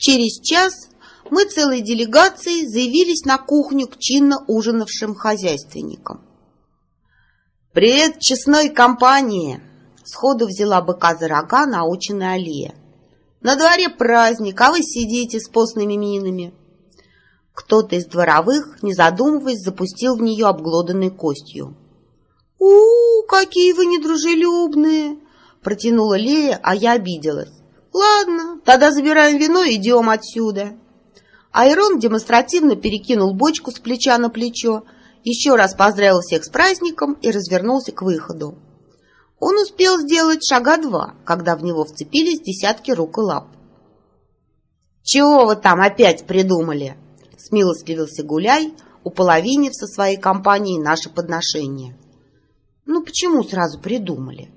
Через час мы целой делегацией заявились на кухню к чинно ужинавшим хозяйственникам. «Привет, честной компании!» Сходу взяла быка за рога наученная Алия. «На дворе праздник, а вы сидите с постными минами». Кто-то из дворовых, не задумываясь, запустил в нее обглоданной костью. у, -у какие вы недружелюбные!» Протянула Лея, а я обиделась. «Ладно, тогда забираем вино и идем отсюда». Айрон демонстративно перекинул бочку с плеча на плечо, еще раз поздравил всех с праздником и развернулся к выходу. Он успел сделать шага два, когда в него вцепились десятки рук и лап. «Чего вы там опять придумали?» — смилостливился Гуляй, уполовинив со своей компанией наше подношение. «Ну почему сразу придумали?»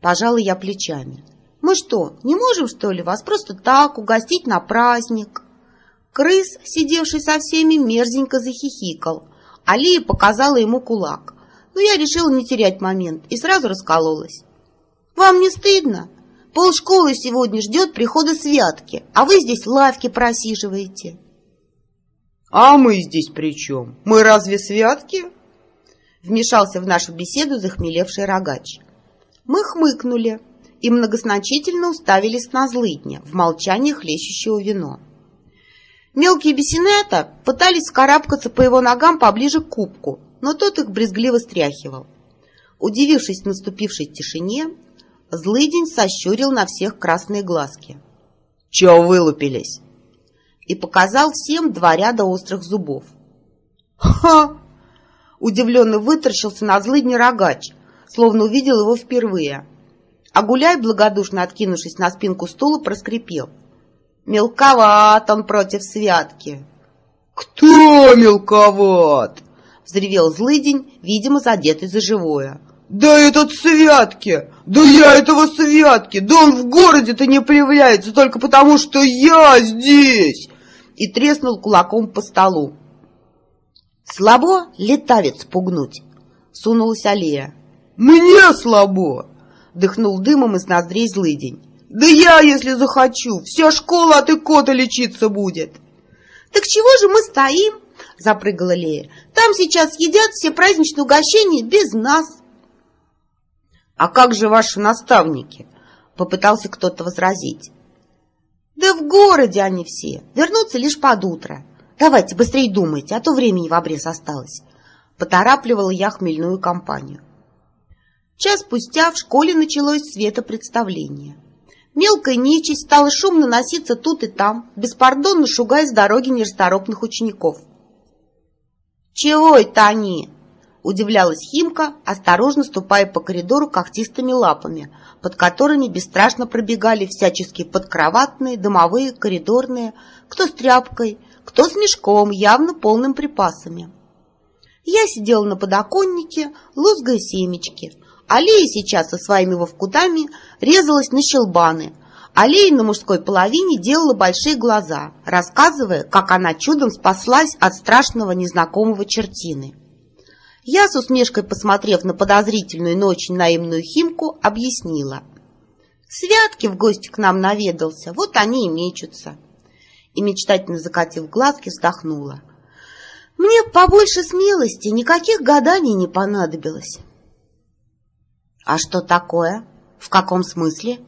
Пожалуй, я плечами. Мы что, не можем, что ли, вас просто так угостить на праздник?» Крыс, сидевший со всеми, мерзенько захихикал. Алия показала ему кулак. Но я решила не терять момент и сразу раскололась. «Вам не стыдно? Полшколы сегодня ждет прихода святки, а вы здесь в лавке просиживаете». «А мы здесь при чем? Мы разве святки?» Вмешался в нашу беседу захмелевший рогач. Мы хмыкнули и многозначительно уставились на злыдня в молчании хлещущего вино. Мелкие бесенята пытались скарабкаться по его ногам поближе к кубку, но тот их брезгливо стряхивал. Удивившись наступившей тишине, злыдень сощурил на всех красные глазки. «Чего вылупились?» и показал всем два ряда острых зубов. «Ха!» Удивленно вытаращился на злыдня рогач, словно увидел его впервые. А гуляй, благодушно откинувшись на спинку стула, проскрипел. Мелковат он против святки. «Кто мелковат?» — взревел злыдень, видимо, задетый за живое. «Да этот святки! Да я этого святки! Да он в городе-то не появляется только потому, что я здесь!» И треснул кулаком по столу. «Слабо летавец пугнуть!» — сунулась Алия. «Мне слабо!» — дыхнул дымом из ноздрей злыдень. «Да я, если захочу, вся школа от икота лечиться будет!» «Так чего же мы стоим?» — запрыгала Лея. «Там сейчас едят все праздничные угощения без нас!» «А как же ваши наставники?» — попытался кто-то возразить. «Да в городе они все, вернутся лишь под утро. Давайте быстрее думайте, а то времени в обрез осталось!» Поторапливала я хмельную компанию. Час спустя в школе началось светопредставление. Мелкая нечисть стала шумно носиться тут и там, беспардонно шугая с дороги нерасторопных учеников. «Чего это они?» — удивлялась Химка, осторожно ступая по коридору когтистыми лапами, под которыми бесстрашно пробегали всяческие подкроватные, домовые, коридорные, кто с тряпкой, кто с мешком, явно полным припасами. Я сидела на подоконнике, лузгая семечки, Алия сейчас со своими вовкутами резалась на щелбаны. Алия на мужской половине делала большие глаза, рассказывая, как она чудом спаслась от страшного незнакомого чертины. Я с усмешкой, посмотрев на подозрительную, но очень наивную Химку, объяснила. Святки в гости к нам наведался, вот они и мечутся. И, мечтательно закатив глазки, вздохнула. Мне побольше смелости, никаких гаданий не понадобилось. «А что такое? В каком смысле?»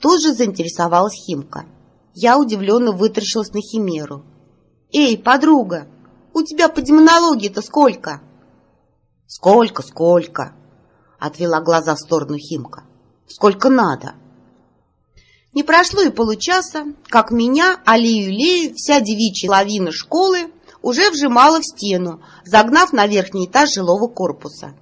Тут же заинтересовалась Химка. Я удивленно вытаращилась на Химеру. «Эй, подруга, у тебя по демонологии-то сколько?» «Сколько, сколько?» Отвела глаза в сторону Химка. «Сколько надо?» Не прошло и получаса, как меня, Алию Лею, вся девичья лавина школы уже вжимала в стену, загнав на верхний этаж жилого корпуса.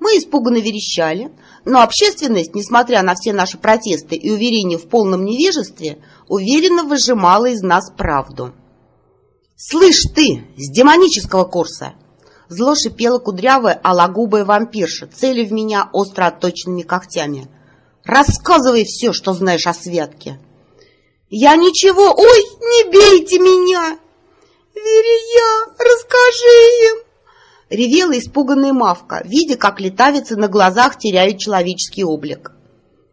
Мы испуганно верещали, но общественность, несмотря на все наши протесты и уверения в полном невежестве, уверенно выжимала из нас правду. «Слышь ты, с демонического курса!» Зло шипела кудрявая алагубая вампирша, целя в меня остро отточенными когтями. «Рассказывай все, что знаешь о святке!» «Я ничего! Ой, не бейте меня!» «Верия, расскажи им!» Ревела испуганная Мавка, видя, как летавицы на глазах теряют человеческий облик.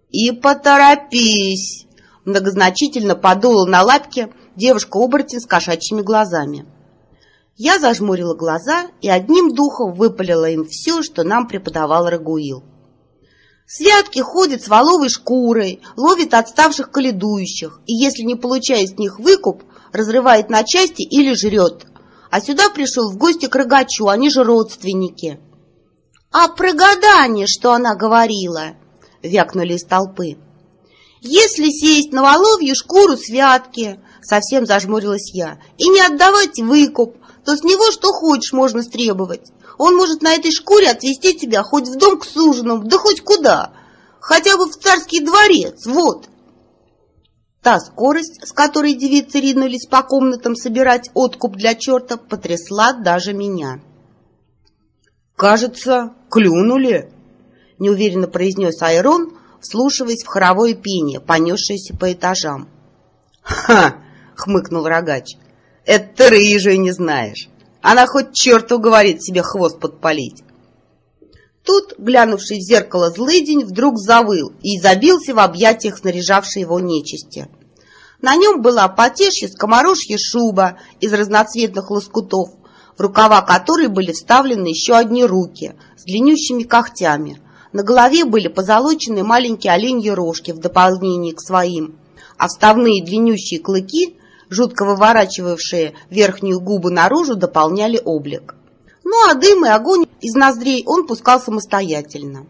«И поторопись!» Многозначительно подула на лапки девушка-оборотень с кошачьими глазами. Я зажмурила глаза и одним духом выпалила им все, что нам преподавал Рагуил. Святки ходят с воловой шкурой, ловит отставших каледующих, и если не получает с них выкуп, разрывает на части или жрет. А сюда пришел в гости к рогачу, они же родственники. «А про гадание, что она говорила?» — вякнули из толпы. «Если сесть на воловью шкуру святки», — совсем зажмурилась я, «и не отдавать выкуп, то с него что хочешь можно стребовать. Он может на этой шкуре отвезти тебя хоть в дом к суженому, да хоть куда. Хотя бы в царский дворец, вот. Та скорость, с которой девицы ринулись по комнатам собирать откуп для черта, потрясла даже меня. «Кажется, клюнули», — неуверенно произнес Айрон, вслушиваясь в хоровое пение, понесшееся по этажам. «Ха!» — хмыкнул рогач. «Это ты рыжую не знаешь. Она хоть черту говорит себе хвост подпалить. Тут, глянувший в зеркало злыдень, вдруг завыл и забился в объятиях снаряжавшей его нечисти. На нем была потешья скоморожья шуба из разноцветных лоскутов, в рукава которой были вставлены еще одни руки с длиннющими когтями. На голове были позолочены маленькие оленьи рожки в дополнение к своим, а вставные длиннющие клыки жутко выворачивавшие верхнюю губу наружу, дополняли облик. Ну а дым и огонь из ноздрей он пускал самостоятельно.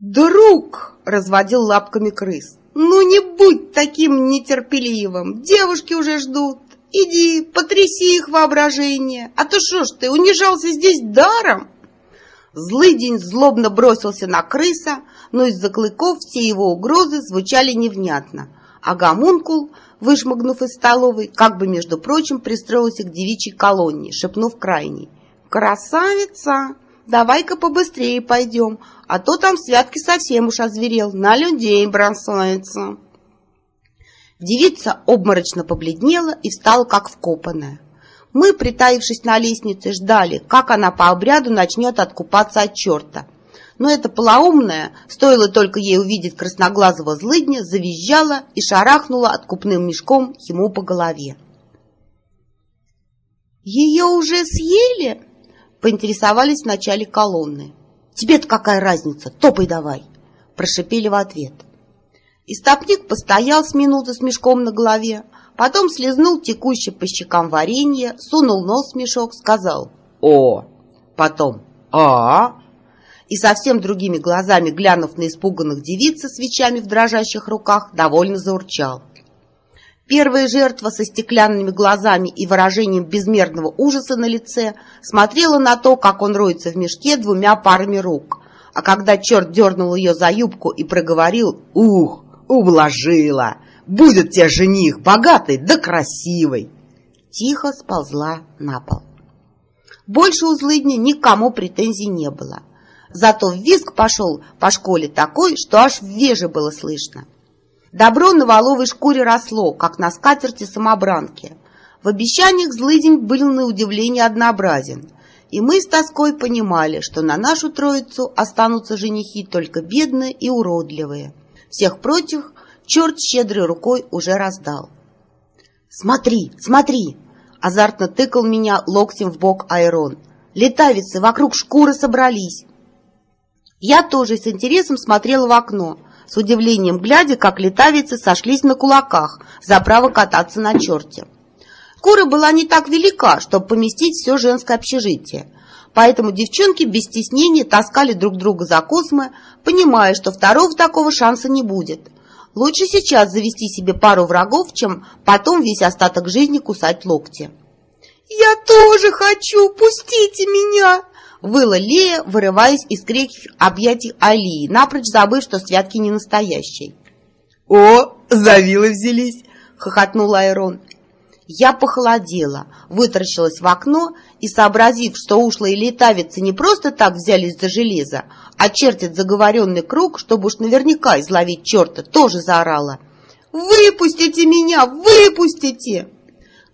«Друг!» — разводил лапками крыс. «Ну не будь таким нетерпеливым! Девушки уже ждут! Иди, потряси их воображение! А то что ж ты, унижался здесь даром?» Злый день злобно бросился на крыса, но из-за клыков все его угрозы звучали невнятно, а гомункул вышмыгнув из столовой, как бы, между прочим, пристроился к девичьей колонне, шепнув крайней. «Красавица! Давай-ка побыстрее пойдем, а то там святки совсем уж озверел, на людей бросается!» Девица обморочно побледнела и встала, как вкопанная. Мы, притаившись на лестнице, ждали, как она по обряду начнет откупаться от черта — но эта полоумная, стоило только ей увидеть красноглазого злыдня, завизжала и шарахнула откупным мешком ему по голове. «Ее уже съели?» — поинтересовались в начале колонны. «Тебе-то какая разница? Топай давай!» — прошипели в ответ. Истопник постоял с минуты с мешком на голове, потом слезнул текущее по щекам варенье, сунул нос в мешок, сказал «О!» Потом «А!» И совсем другими глазами, глянув на испуганных девиц со свечами в дрожащих руках, довольно заурчал. Первая жертва со стеклянными глазами и выражением безмерного ужаса на лице смотрела на то, как он роется в мешке двумя парами рук. А когда черт дернул ее за юбку и проговорил «Ух, ублажила! Будет тебе жених, богатый да красивый!» Тихо сползла на пол. Больше у злыдня никому претензий не было. Зато визг пошел по школе такой, что аж в веже было слышно. Добро на воловой шкуре росло, как на скатерти самобранки. В обещаниях злыдень был на удивление однообразен, и мы с тоской понимали, что на нашу троицу останутся женихи только бедные и уродливые. Всех прочих черт щедрой рукой уже раздал. «Смотри, смотри!» — азартно тыкал меня локтем в бок Айрон. «Летавицы вокруг шкуры собрались!» Я тоже с интересом смотрела в окно, с удивлением глядя, как летавицы сошлись на кулаках за право кататься на черте. Кура была не так велика, чтобы поместить все женское общежитие, поэтому девчонки без стеснения таскали друг друга за космы, понимая, что второго такого шанса не будет. Лучше сейчас завести себе пару врагов, чем потом весь остаток жизни кусать локти. «Я тоже хочу! Пустите меня!» Выла Лея, вырываясь из крепких объятий Алии, напрочь забыв, что святки не настоящие. «О, за вилы взялись!» — хохотнул Айрон. Я похолодела, вытаращилась в окно и, сообразив, что ушлые летавицы не просто так взялись за железо, а чертят заговоренный круг, чтобы уж наверняка изловить черта, тоже заорала. «Выпустите меня! Выпустите!»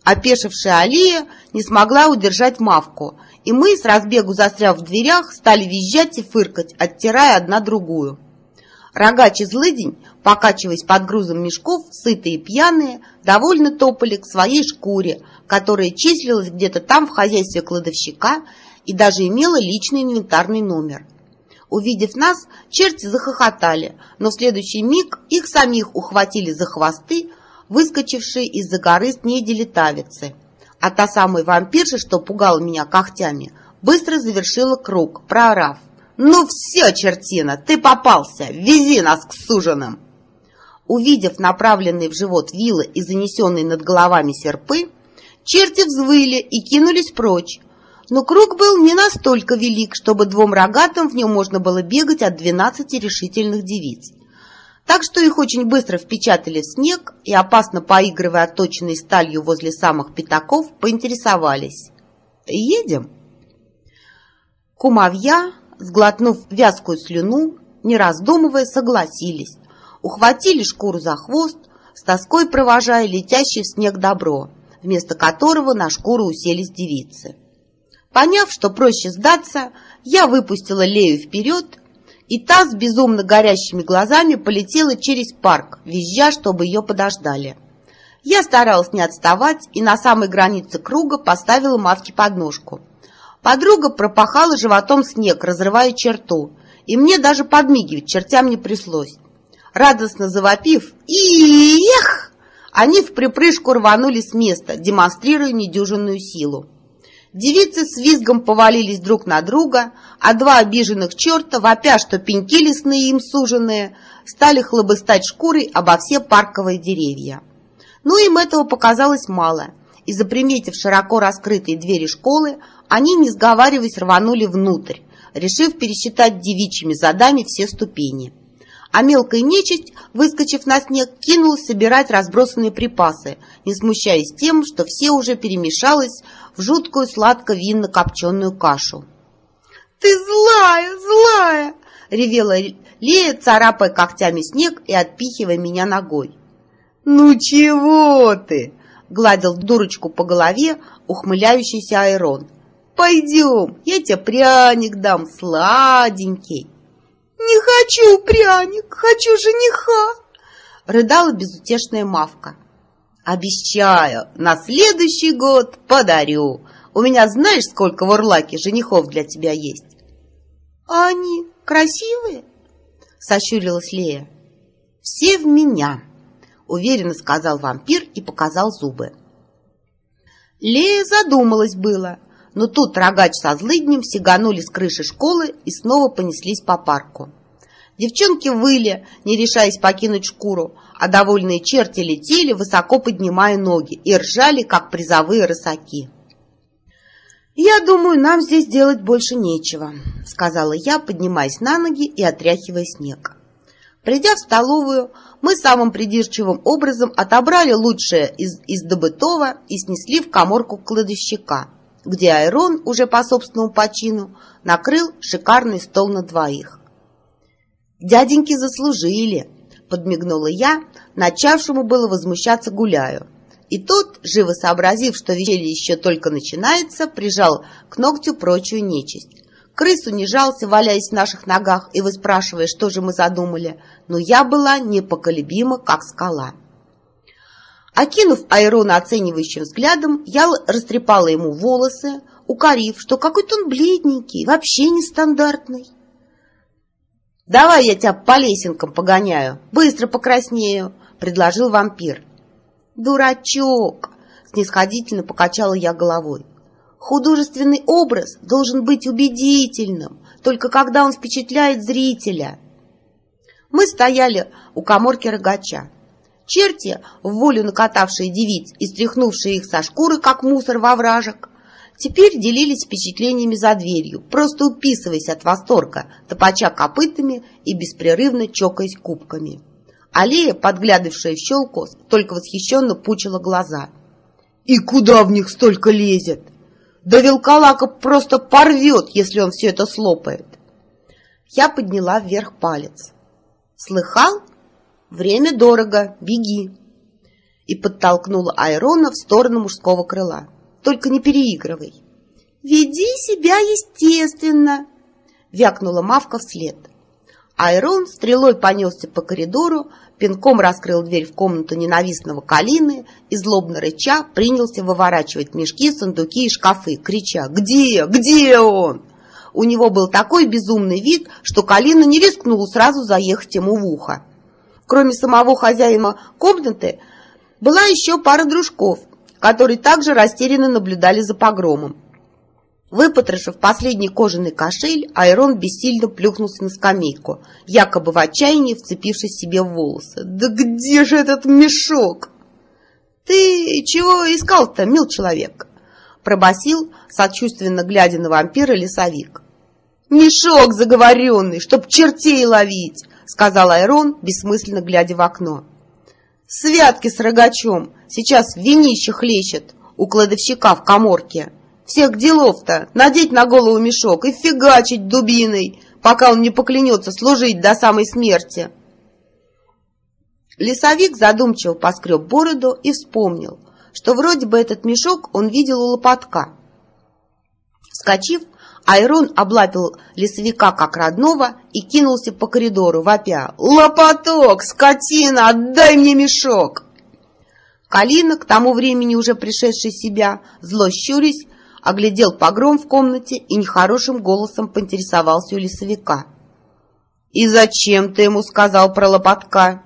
Опешившая Алия не смогла удержать мавку и мы, с разбегу застряв в дверях, стали визжать и фыркать, оттирая одна другую. Рогач и злыдень, покачиваясь под грузом мешков, сытые и пьяные, довольно топали к своей шкуре, которая числилась где-то там в хозяйстве кладовщика и даже имела личный инвентарный номер. Увидев нас, черти захохотали, но в следующий миг их самих ухватили за хвосты, выскочившие из-за горы снедили тавицы. А та самая вампирша, что пугала меня когтями, быстро завершила круг, проорав. «Ну все, чертина, ты попался! Вези нас к суженным!» Увидев направленные в живот вилы и занесенные над головами серпы, черти взвыли и кинулись прочь. Но круг был не настолько велик, чтобы двум рогатым в нем можно было бегать от двенадцати решительных девиц. Так что их очень быстро впечатали в снег и, опасно поигрывая отточенной сталью возле самых пятаков, поинтересовались. «Едем?» Кумовья, сглотнув вязкую слюну, не раздумывая, согласились. Ухватили шкуру за хвост, с тоской провожая летящий в снег добро, вместо которого на шкуру уселись девицы. Поняв, что проще сдаться, я выпустила Лею вперед, и та с безумно горящими глазами полетела через парк, визжа, чтобы ее подождали. Я старалась не отставать и на самой границе круга поставила Мавке подножку – Подруга пропахала животом снег, разрывая черту, и мне даже подмигивать чертям не пришлось. Радостно завопив «Иех!», они в припрыжку рванули с места, демонстрируя недюжинную силу. Девицы с визгом повалились друг на друга, а два обиженных черта, вопя, что пеньки лесные им суженные, стали хлобыстать шкурой обо все парковые деревья. Но им этого показалось мало, и, заприметив широко раскрытые двери школы, они, не сговариваясь, рванули внутрь, решив пересчитать девичьими задами все ступени. А мелкая нечисть, выскочив на снег, кинулась собирать разбросанные припасы, не смущаясь тем, что все уже перемешалось в жуткую сладко-винно-копченую кашу. «Ты злая, злая!» — ревела Лея, царапая когтями снег и отпихивая меня ногой. «Ну чего ты?» — гладил дурочку по голове ухмыляющийся Айрон. Пойдем, я тебе пряник дам, сладенький. Не хочу пряник, хочу жениха, рыдала безутешная Мавка. Обещаю, на следующий год подарю. У меня знаешь, сколько в Урлаке женихов для тебя есть? А они красивые? Сощурилась Лея. Все в меня, уверенно сказал вампир и показал зубы. Лея задумалась было, но тут рогач со злыднем сиганули с крыши школы и снова понеслись по парку. Девчонки выли, не решаясь покинуть шкуру, а довольные черти летели, высоко поднимая ноги, и ржали, как призовые рысаки. «Я думаю, нам здесь делать больше нечего», — сказала я, поднимаясь на ноги и отряхивая снег. Придя в столовую, мы самым придирчивым образом отобрали лучшее из, из добытого и снесли в коморку кладовщика — где Айрон, уже по собственному почину, накрыл шикарный стол на двоих. «Дяденьки заслужили!» — подмигнула я, начавшему было возмущаться гуляю. И тот, живо сообразив, что веселье еще только начинается, прижал к ногтю прочую нечисть. Крыс унижался, валяясь в наших ногах и выспрашивая, что же мы задумали, но я была непоколебима, как скала. Окинув Айрона оценивающим взглядом, я растрепала ему волосы, укорив, что какой-то он бледненький, вообще нестандартный. «Давай я тебя по лесенкам погоняю, быстро покраснею», — предложил вампир. «Дурачок!» — снисходительно покачала я головой. «Художественный образ должен быть убедительным, только когда он впечатляет зрителя». Мы стояли у коморки рогача. Черти, в волю накатавшие девиц и стряхнувшие их со шкуры, как мусор во вражек, теперь делились впечатлениями за дверью, просто уписываясь от восторга, топача копытами и беспрерывно чокаясь кубками. Аллея, подглядывавшая в щелку, только восхищенно пучила глаза. «И куда в них столько лезет? Да Вилкалака просто порвет, если он все это слопает!» Я подняла вверх палец. «Слыхал?» Время дорого, беги!» И подтолкнула Айрона в сторону мужского крыла. «Только не переигрывай!» «Веди себя естественно!» Вякнула Мавка вслед. Айрон стрелой понесся по коридору, пинком раскрыл дверь в комнату ненавистного Калины и, злобно рыча, принялся выворачивать мешки, сундуки и шкафы, крича «Где? Где он?». У него был такой безумный вид, что Калина не рискнул сразу заехать ему в ухо. Кроме самого хозяина комнаты, была еще пара дружков, которые также растерянно наблюдали за погромом. Выпотрошив последний кожаный кошель, Айрон бессильно плюхнулся на скамейку, якобы в отчаянии вцепившись себе в волосы. «Да где же этот мешок?» «Ты чего искал-то, мил человек?» Пробасил, сочувственно глядя на вампира, лесовик. «Мешок заговоренный, чтоб чертей ловить!» Сказал Айрон, бессмысленно глядя в окно. «Святки с рогачом! Сейчас винище хлещет у кладовщика в коморке!» Всех делов-то надеть на голову мешок и фигачить дубиной, пока он не поклянется служить до самой смерти. Лесовик задумчиво поскреб бороду и вспомнил, что вроде бы этот мешок он видел у лопатка. Вскочив, Айрон облапил лесовика как родного и кинулся по коридору, вопя «Лопаток, скотина, отдай мне мешок!» Калина, к тому времени уже пришедший себя, зло щурясь, оглядел погром в комнате и нехорошим голосом поинтересовался у лесовика. «И зачем ты ему сказал про лопатка?»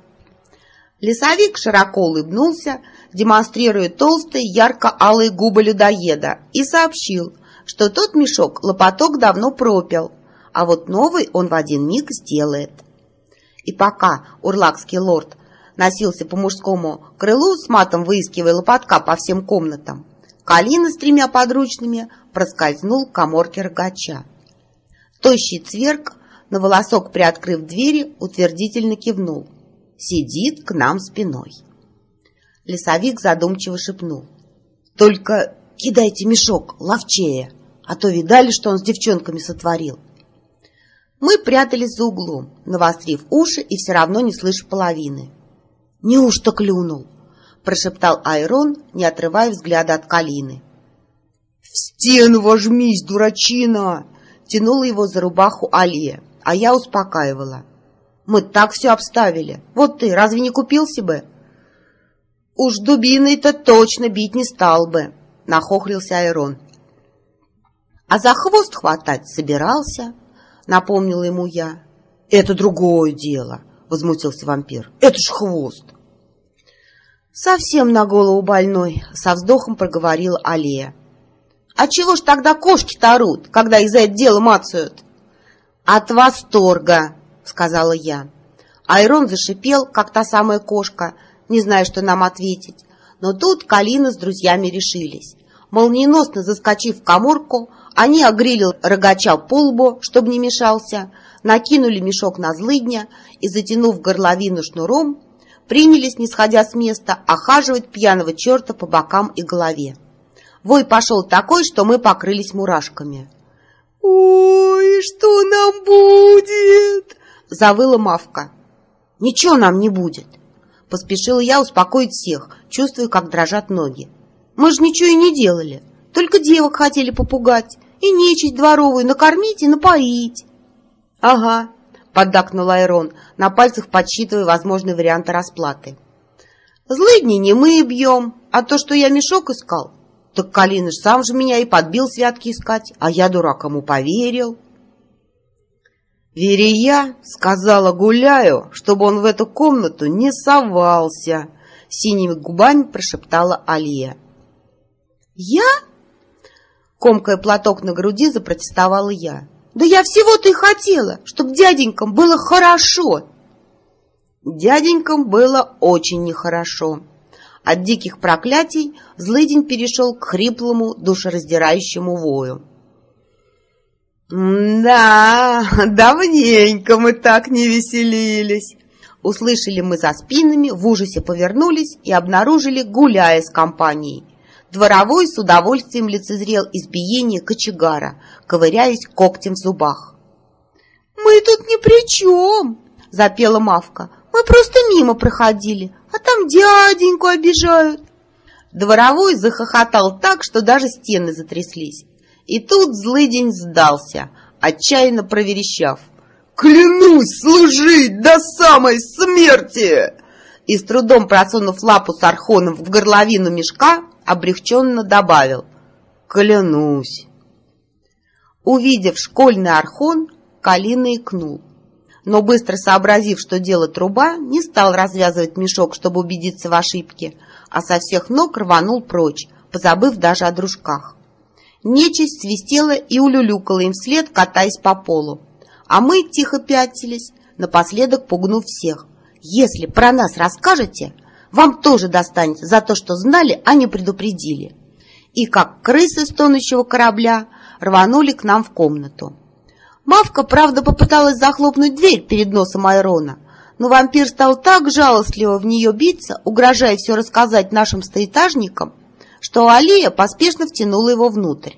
Лесовик широко улыбнулся, демонстрируя толстые ярко-алые губы людоеда, и сообщил, что тот мешок лопаток давно пропил, а вот новый он в один миг сделает. И пока урлакский лорд носился по мужскому крылу с матом, выискивая лопатка по всем комнатам, Калина с тремя подручными проскользнул к коморке рогача. Тощий цверк, на волосок приоткрыв двери, утвердительно кивнул. Сидит к нам спиной. Лесовик задумчиво шепнул. «Только кидайте мешок ловчее, а то видали, что он с девчонками сотворил». Мы прятались за углом, навострив уши и все равно не слыша половины. «Неужто клюнул?» прошептал Айрон, не отрывая взгляда от Калины. «В стену вожмись, дурачина!» Тянула его за рубаху Алия, а я успокаивала. «Мы так все обставили. Вот ты разве не купился бы?» «Уж дубиной-то точно бить не стал бы», — нахохлился Айрон. «А за хвост хватать собирался», — напомнила ему я. «Это другое дело», — возмутился вампир. «Это ж хвост». «Совсем на голову больной», — со вздохом проговорила Алия. «А чего ж тогда кошки-то орут, когда их за это дело мацают?» «От восторга», — сказала я. Айрон зашипел, как та самая кошка, не зная, что нам ответить. Но тут Калина с друзьями решились. Молниеносно заскочив в коморку, они огрили рогача по лбу, чтобы не мешался, накинули мешок на злыдня и, затянув горловину шнуром, принялись, не сходя с места, охаживать пьяного черта по бокам и голове. Вой пошел такой, что мы покрылись мурашками. «Ой, что нам будет?» — завыла Мавка. «Ничего нам не будет!» — поспешила я успокоить всех, чувствуя, как дрожат ноги. «Мы же ничего и не делали, только девок хотели попугать и нечисть дворовую накормить и напоить». «Ага, поддакнул Айрон, на пальцах подсчитывая возможные варианты расплаты. «Злыдни не мы бьем, а то, что я мешок искал, так Калиныш сам же меня и подбил святки искать, а я, дурак, ему поверил». «Верия сказала гуляю, чтобы он в эту комнату не совался», — синими губами прошептала Алия. «Я?» Комкая платок на груди, запротестовала я. Да я всего-то и хотела, чтобы дяденькам было хорошо. Дяденькам было очень нехорошо. От диких проклятий злыдень перешел к хриплому, душераздирающему вою. «Да, давненько мы так не веселились!» Услышали мы за спинами, в ужасе повернулись и обнаружили, гуляя с компанией. Дворовой с удовольствием лицезрел избиение кочегара, ковыряясь когтем в зубах. «Мы тут ни при чем!» — запела Мавка. «Мы просто мимо проходили, а там дяденьку обижают!» Дворовой захохотал так, что даже стены затряслись. И тут злый день сдался, отчаянно проверещав. Клянусь служить до самой смерти!» И с трудом просунув лапу с архоном в горловину мешка, облегченно добавил «Клянусь!» Увидев школьный архон, Калина икнул. Но быстро сообразив, что дело труба, не стал развязывать мешок, чтобы убедиться в ошибке, а со всех ног рванул прочь, позабыв даже о дружках. Нечисть свистела и улюлюкала им вслед, катаясь по полу. А мы тихо пятились, напоследок пугнув всех. «Если про нас расскажете, вам тоже достанется за то, что знали, а не предупредили». И как крысы с тонущего корабля рванули к нам в комнату. Мавка, правда, попыталась захлопнуть дверь перед носом Айрона, но вампир стал так жалостливо в нее биться, угрожая все рассказать нашим стоэтажникам, что Алия поспешно втянула его внутрь.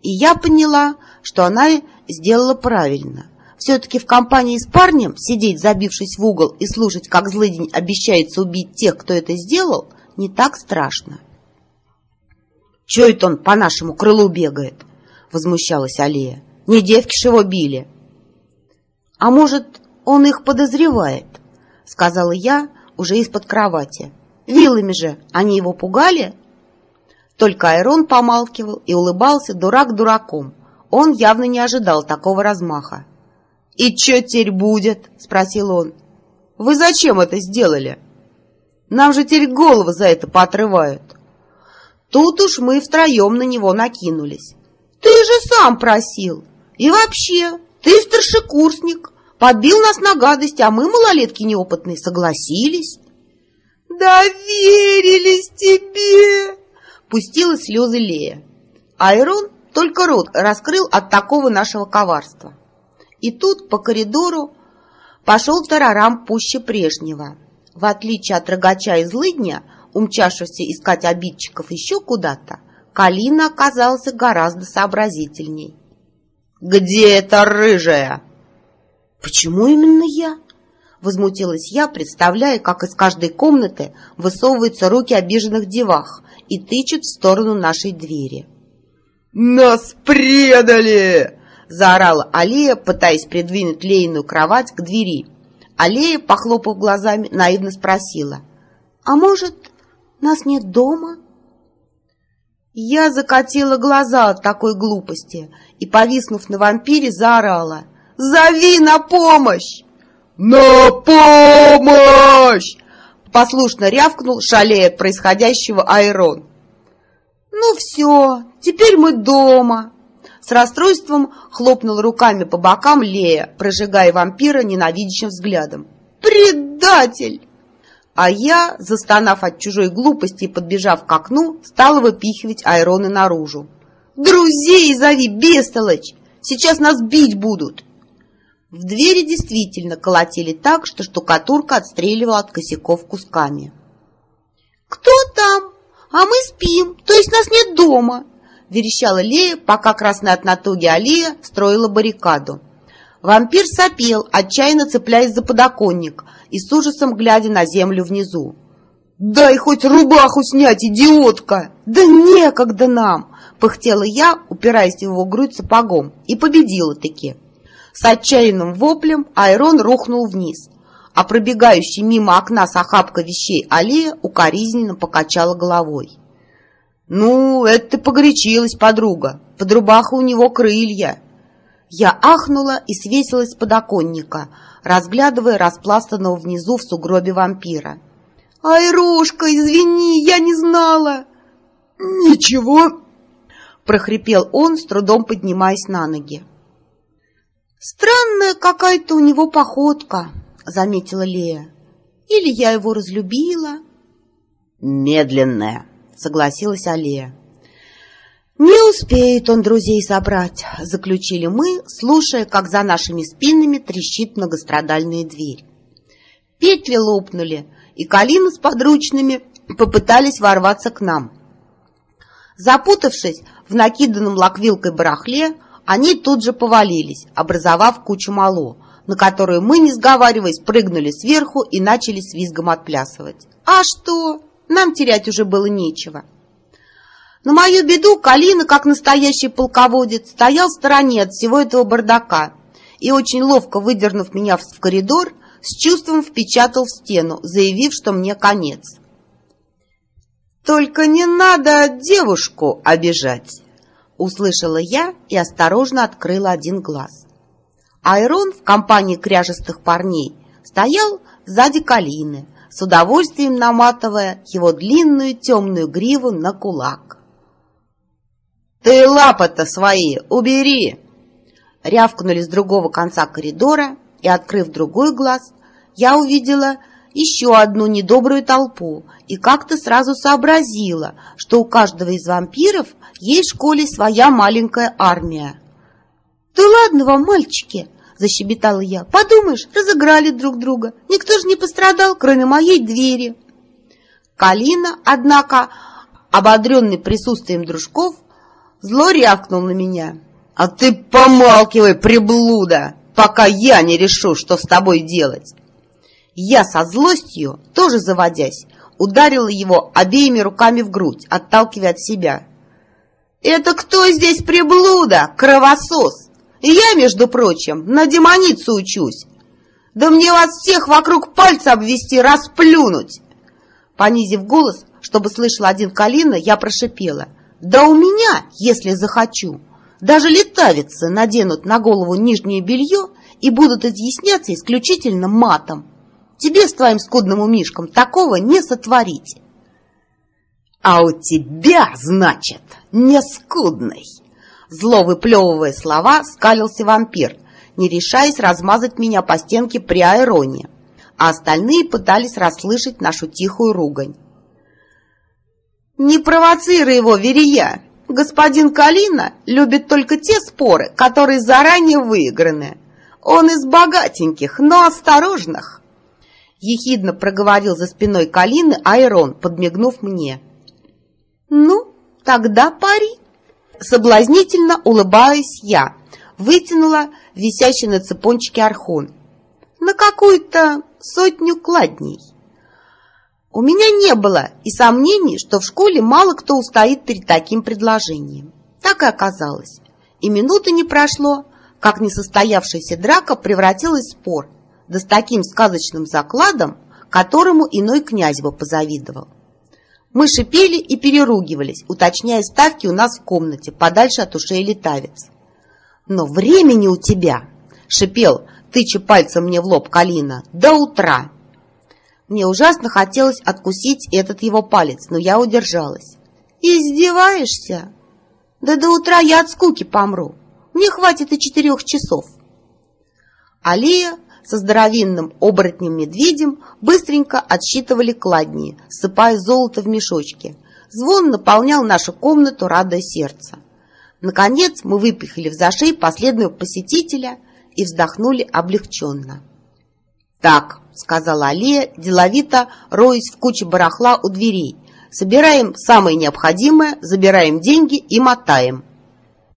И я поняла, что она сделала правильно. Все-таки в компании с парнем сидеть, забившись в угол, и слушать, как злыдень обещается убить тех, кто это сделал, не так страшно. «Че это он по нашему крылу бегает?» — возмущалась Алия. «Не девки ж его били». «А может, он их подозревает?» — сказала я уже из-под кровати. «Вилами же они его пугали?» Только Айрон помалкивал и улыбался дурак дураком. Он явно не ожидал такого размаха. «И что теперь будет?» — спросил он. «Вы зачем это сделали? Нам же теперь головы за это поотрывают». Тут уж мы втроем на него накинулись. «Ты же сам просил! И вообще, ты старшекурсник, подбил нас на гадость, а мы, малолетки неопытные, согласились». «Доверились тебе!» пустила слезы Лея. Айрон только рот раскрыл от такого нашего коварства. И тут по коридору пошел тарарам пуще прежнего. В отличие от рогача и злыдня, умчавшегося искать обидчиков еще куда-то, Калина оказался гораздо сообразительней. «Где эта рыжая?» «Почему именно я?» Возмутилась я, представляя, как из каждой комнаты высовываются руки обиженных девах и тычут в сторону нашей двери. «Нас предали!» — заорала Алия, пытаясь придвинуть Лейную кровать к двери. Алия, похлопав глазами, наивно спросила. «А может, нас нет дома?» Я закатила глаза от такой глупости и, повиснув на вампире, заорала. «Зови на помощь!» «На помощь!» Послушно рявкнул, шалея от происходящего Айрон. «Ну все, теперь мы дома!» С расстройством хлопнул руками по бокам Лея, прожигая вампира ненавидящим взглядом. «Предатель!» А я, застонав от чужой глупости и подбежав к окну, стала выпихивать Айроны наружу. «Друзей зови, бестолочь! Сейчас нас бить будут!» В двери действительно колотили так, что штукатурка отстреливала от косяков кусками. «Кто там? А мы спим, то есть нас нет дома!» Верещала Лея, пока красная от натуги Алия строила баррикаду. Вампир сопел, отчаянно цепляясь за подоконник и с ужасом глядя на землю внизу. «Дай хоть рубаху снять, идиотка!» «Да некогда нам!» — пыхтела я, упираясь в его грудь сапогом, и победила-таки. С отчаянным воплем Айрон рухнул вниз, а пробегающий мимо окна с охапкой вещей Алия укоризненно покачала головой. «Ну, это ты погорячилась, подруга. Под рубахой у него крылья». Я ахнула и свесилась с подоконника, разглядывая распластанного внизу в сугробе вампира. «Айрушка, извини, я не знала!» «Ничего!» — прохрипел он, с трудом поднимаясь на ноги. «Странная какая-то у него походка», — заметила Лея. «Или я его разлюбила?» «Медленная», — согласилась Алия. «Не успеет он друзей собрать», — заключили мы, слушая, как за нашими спинами трещит многострадальная дверь. Петли лопнули, и Калина с подручными попытались ворваться к нам. Запутавшись в накиданном лаквилкой барахле, они тут же повалились, образовав кучу мало, на которую мы, не сговариваясь, прыгнули сверху и начали с визгом отплясывать. А что? Нам терять уже было нечего. На мою беду Калина, как настоящий полководец, стоял в стороне от всего этого бардака и, очень ловко выдернув меня в коридор, с чувством впечатал в стену, заявив, что мне конец. «Только не надо девушку обижать!» Услышала я и осторожно открыла один глаз. Айрон в компании кряжестых парней стоял сзади Калины, с удовольствием наматывая его длинную темную гриву на кулак. «Ты лапы-то свои убери!» Рявкнули с другого конца коридора, и, открыв другой глаз, я увидела еще одну недобрую толпу и как-то сразу сообразила, что у каждого из вампиров есть в школе своя маленькая армия. «Да ладно вам, мальчики!» — защебетала я. «Подумаешь, разыграли друг друга. Никто же не пострадал, кроме моей двери». Калина, однако, ободренный присутствием дружков, зло рявкнул на меня. «А ты помалкивай, приблуда, пока я не решу, что с тобой делать!» Я со злостью, тоже заводясь, ударила его обеими руками в грудь, отталкивая от себя. «Это кто здесь приблуда, кровосос? Я, между прочим, на демоницу учусь. Да мне вас всех вокруг пальца обвести, расплюнуть!» Понизив голос, чтобы слышал один Калина, я прошипела. «Да у меня, если захочу, даже летавицы наденут на голову нижнее белье и будут изъясняться исключительно матом. Тебе с твоим скудным умишком такого не сотворить. А у тебя, значит, не скудный. Зло выплевывая слова, скалился вампир, не решаясь размазать меня по стенке при аэроне, а остальные пытались расслышать нашу тихую ругань. «Не провоцируй его, Верия! Господин Калина любит только те споры, которые заранее выиграны. Он из богатеньких, но осторожных!» Ехидно проговорил за спиной Калины Айрон, подмигнув мне. «Ну, тогда пари!» Соблазнительно улыбаясь я, вытянула висящий на цепончике архон. «На какую-то сотню кладней!» У меня не было и сомнений, что в школе мало кто устоит перед таким предложением. Так и оказалось. И минуты не прошло, как несостоявшаяся драка превратилась в спор – да с таким сказочным закладом, которому иной князь бы позавидовал. Мы шипели и переругивались, уточняя ставки у нас в комнате, подальше от ушей летавец. «Но времени у тебя!» — шипел, тыча пальцем мне в лоб Калина. «До утра!» Мне ужасно хотелось откусить этот его палец, но я удержалась. «Издеваешься? Да до утра я от скуки помру. Мне хватит и четырех часов». Алия со здоровенным оборотнем-медведем быстренько отсчитывали кладни, сыпая золото в мешочки. Звон наполнял нашу комнату, радое сердце. Наконец мы выпихали в зашей последнего посетителя и вздохнули облегченно. «Так», — сказала Алия, деловито роясь в куче барахла у дверей, «собираем самое необходимое, забираем деньги и мотаем».